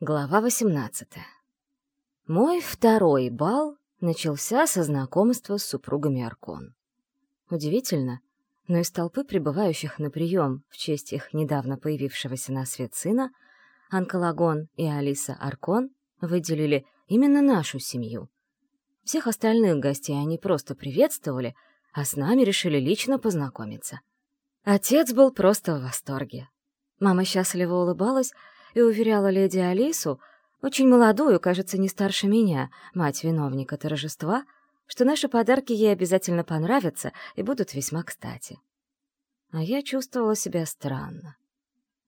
Глава 18. Мой второй бал начался со знакомства с супругами Аркон. Удивительно, но из толпы прибывающих на прием в честь их недавно появившегося на свет сына Анкалагон и Алиса Аркон выделили именно нашу семью. Всех остальных гостей они просто приветствовали, а с нами решили лично познакомиться. Отец был просто в восторге. Мама счастливо улыбалась, и уверяла леди Алису, очень молодую, кажется, не старше меня, мать виновника торжества, что наши подарки ей обязательно понравятся и будут весьма кстати. А я чувствовала себя странно.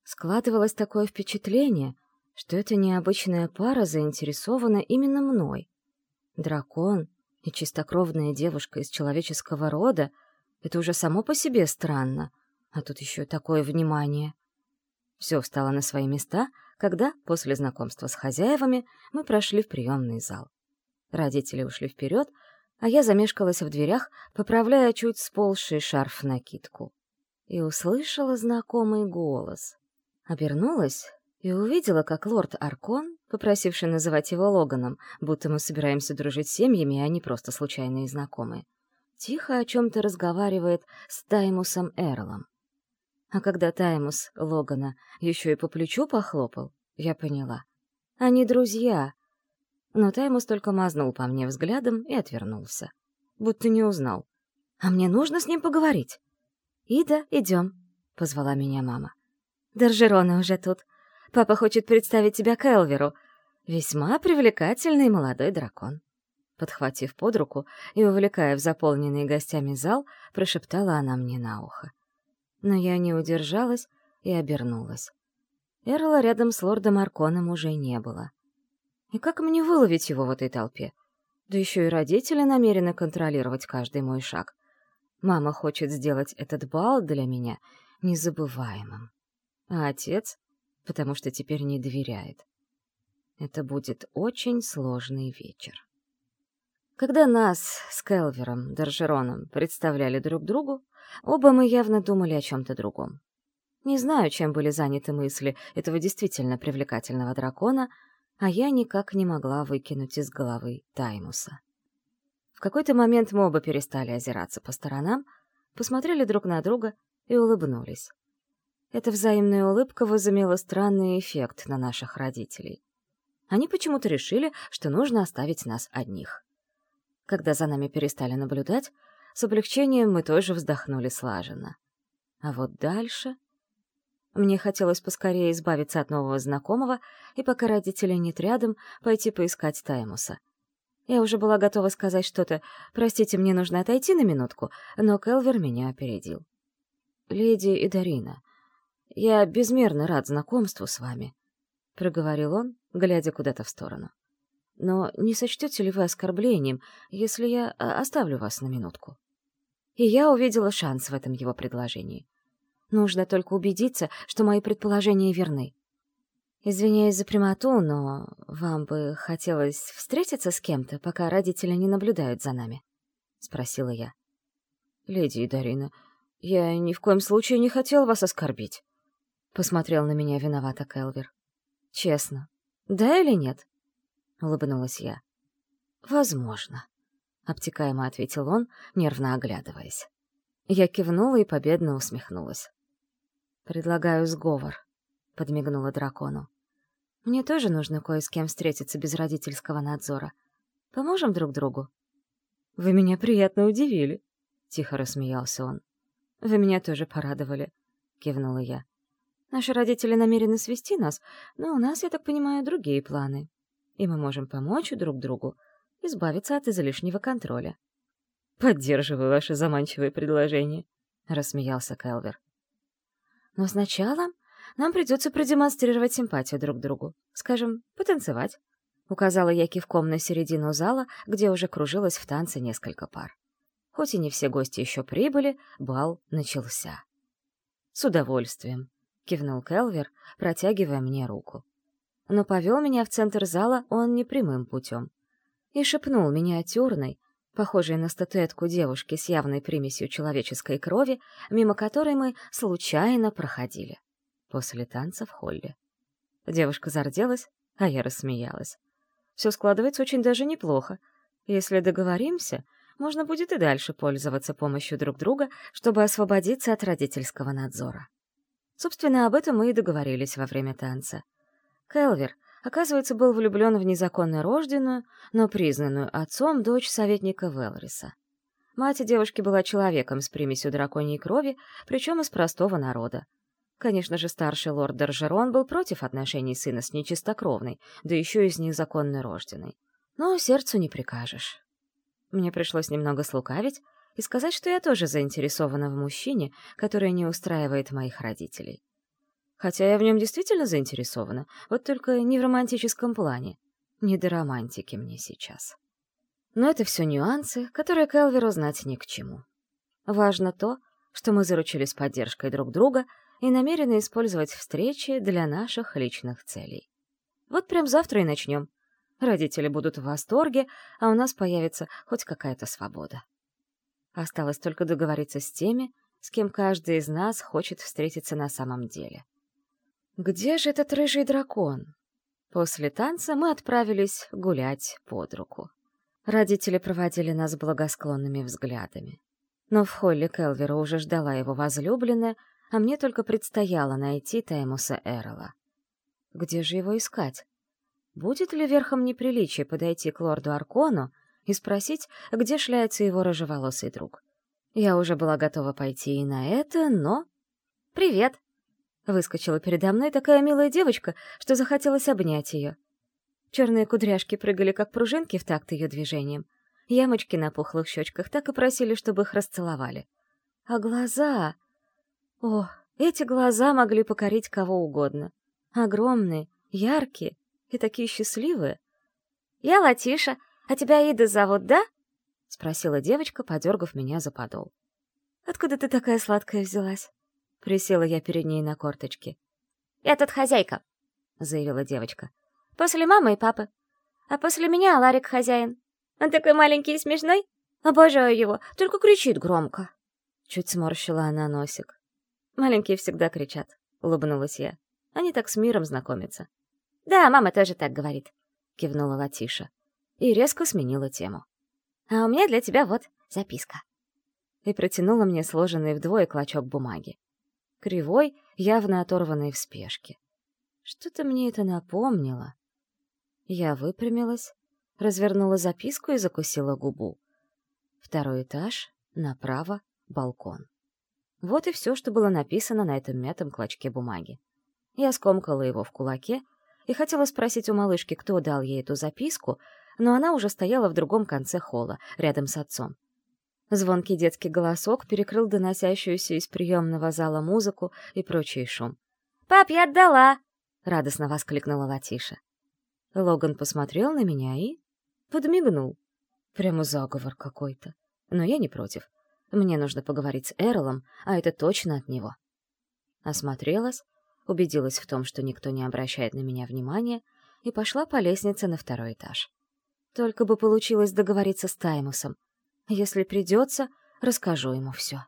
Складывалось такое впечатление, что эта необычная пара заинтересована именно мной. Дракон и чистокровная девушка из человеческого рода — это уже само по себе странно, а тут еще такое внимание. Все встало на свои места, когда, после знакомства с хозяевами, мы прошли в приемный зал. Родители ушли вперед, а я замешкалась в дверях, поправляя чуть сползший шарф-накидку. И услышала знакомый голос. Обернулась и увидела, как лорд Аркон, попросивший называть его Логаном, будто мы собираемся дружить с семьями, а не просто случайные знакомые, тихо о чем-то разговаривает с Таймусом Эрлом. А когда Таймус Логана еще и по плечу похлопал, я поняла. Они друзья. Но Таймус только мазнул по мне взглядом и отвернулся. Будто не узнал. А мне нужно с ним поговорить. «Ида, идем», — позвала меня мама. «Доржерона уже тут. Папа хочет представить тебя Келверу. Весьма привлекательный молодой дракон». Подхватив под руку и увлекая в заполненный гостями зал, прошептала она мне на ухо но я не удержалась и обернулась. Эрла рядом с лордом Арконом уже не было. И как мне выловить его в этой толпе? Да еще и родители намерены контролировать каждый мой шаг. Мама хочет сделать этот бал для меня незабываемым. А отец, потому что теперь не доверяет. Это будет очень сложный вечер. Когда нас с Келвером, Доржероном представляли друг другу, Оба мы явно думали о чем-то другом. Не знаю, чем были заняты мысли этого действительно привлекательного дракона, а я никак не могла выкинуть из головы Таймуса. В какой-то момент мы оба перестали озираться по сторонам, посмотрели друг на друга и улыбнулись. Эта взаимная улыбка возымела странный эффект на наших родителей. Они почему-то решили, что нужно оставить нас одних. Когда за нами перестали наблюдать, с облегчением мы тоже вздохнули слаженно. А вот дальше... Мне хотелось поскорее избавиться от нового знакомого и, пока родители нет рядом, пойти поискать Таймуса. Я уже была готова сказать что-то «Простите, мне нужно отойти на минутку», но Келвер меня опередил. «Леди Идарина, я безмерно рад знакомству с вами», — проговорил он, глядя куда-то в сторону. «Но не сочтете ли вы оскорблением, если я а, оставлю вас на минутку?» И я увидела шанс в этом его предложении. Нужно только убедиться, что мои предположения верны. Извиняюсь за прямоту, но вам бы хотелось встретиться с кем-то, пока родители не наблюдают за нами? — спросила я. — Леди Дарина, я ни в коем случае не хотел вас оскорбить. Посмотрел на меня виновато Келвер. — Честно, да или нет? — улыбнулась я. — Возможно. — обтекаемо ответил он, нервно оглядываясь. Я кивнула и победно усмехнулась. «Предлагаю сговор», — подмигнула дракону. «Мне тоже нужно кое с кем встретиться без родительского надзора. Поможем друг другу?» «Вы меня приятно удивили», — тихо рассмеялся он. «Вы меня тоже порадовали», — кивнула я. «Наши родители намерены свести нас, но у нас, я так понимаю, другие планы. И мы можем помочь друг другу, избавиться от излишнего контроля. «Поддерживаю ваше заманчивое предложение», — рассмеялся Келвер. «Но сначала нам придется продемонстрировать симпатию друг другу. Скажем, потанцевать», — указала я кивком на середину зала, где уже кружилось в танце несколько пар. Хоть и не все гости еще прибыли, бал начался. «С удовольствием», — кивнул Келвер, протягивая мне руку. Но повел меня в центр зала он не прямым путем и шепнул миниатюрной, похожей на статуэтку девушки с явной примесью человеческой крови, мимо которой мы случайно проходили. После танца в холле. Девушка зарделась, А я рассмеялась. Все складывается очень даже неплохо. Если договоримся, можно будет и дальше пользоваться помощью друг друга, чтобы освободиться от родительского надзора. Собственно, об этом мы и договорились во время танца. Келвер, оказывается, был влюблен в незаконно рожденную, но признанную отцом дочь советника Велриса. Мать девушки была человеком с примесью драконьей крови, причем из простого народа. Конечно же, старший лорд Доржерон был против отношений сына с нечистокровной, да еще из незаконно рожденной. Но сердцу не прикажешь. Мне пришлось немного слукавить и сказать, что я тоже заинтересована в мужчине, который не устраивает моих родителей. Хотя я в нем действительно заинтересована, вот только не в романтическом плане. Не до романтики мне сейчас. Но это все нюансы, которые Келверу знать ни к чему. Важно то, что мы заручились поддержкой друг друга и намерены использовать встречи для наших личных целей. Вот прям завтра и начнем. Родители будут в восторге, а у нас появится хоть какая-то свобода. Осталось только договориться с теми, с кем каждый из нас хочет встретиться на самом деле. Где же этот рыжий дракон? После танца мы отправились гулять под руку. Родители проводили нас благосклонными взглядами. Но в холле Келвера уже ждала его возлюбленная, а мне только предстояло найти Таймуса Эрла. Где же его искать? Будет ли верхом неприличия подойти к лорду Аркону и спросить, где шляется его рыжеволосый друг? Я уже была готова пойти и на это, но... «Привет!» Выскочила передо мной такая милая девочка, что захотелось обнять ее. Черные кудряшки прыгали, как пружинки в такт ее движением. Ямочки на пухлых щечках так и просили, чтобы их расцеловали. А глаза... О, эти глаза могли покорить кого угодно. Огромные, яркие и такие счастливые. «Я Латиша, а тебя Ида зовут, да?» — спросила девочка, подергав меня за подол. «Откуда ты такая сладкая взялась?» Присела я перед ней на корточки. «Я тут хозяйка», — заявила девочка. «После мамы и папы. А после меня Ларик хозяин. Он такой маленький и смешной. Обожаю его, только кричит громко». Чуть сморщила она носик. Маленькие всегда кричат, улыбнулась я. Они так с миром знакомятся. Да, мама тоже так говорит, кивнула Латиша и резко сменила тему. А у меня для тебя вот записка. И протянула мне сложенный вдвое клочок бумаги. Кривой, явно оторванный в спешке. Что-то мне это напомнило. Я выпрямилась, развернула записку и закусила губу. Второй этаж, направо, балкон. Вот и все, что было написано на этом мятом клочке бумаги. Я скомкала его в кулаке и хотела спросить у малышки, кто дал ей эту записку, но она уже стояла в другом конце холла, рядом с отцом. Звонкий детский голосок перекрыл доносящуюся из приемного зала музыку и прочий шум. «Пап, я отдала!» — радостно воскликнула Латиша. Логан посмотрел на меня и... подмигнул. Прямо заговор какой-то. Но я не против. Мне нужно поговорить с Эрлом, а это точно от него. Осмотрелась, убедилась в том, что никто не обращает на меня внимания, и пошла по лестнице на второй этаж. Только бы получилось договориться с Таймусом. Если придется, расскажу ему все.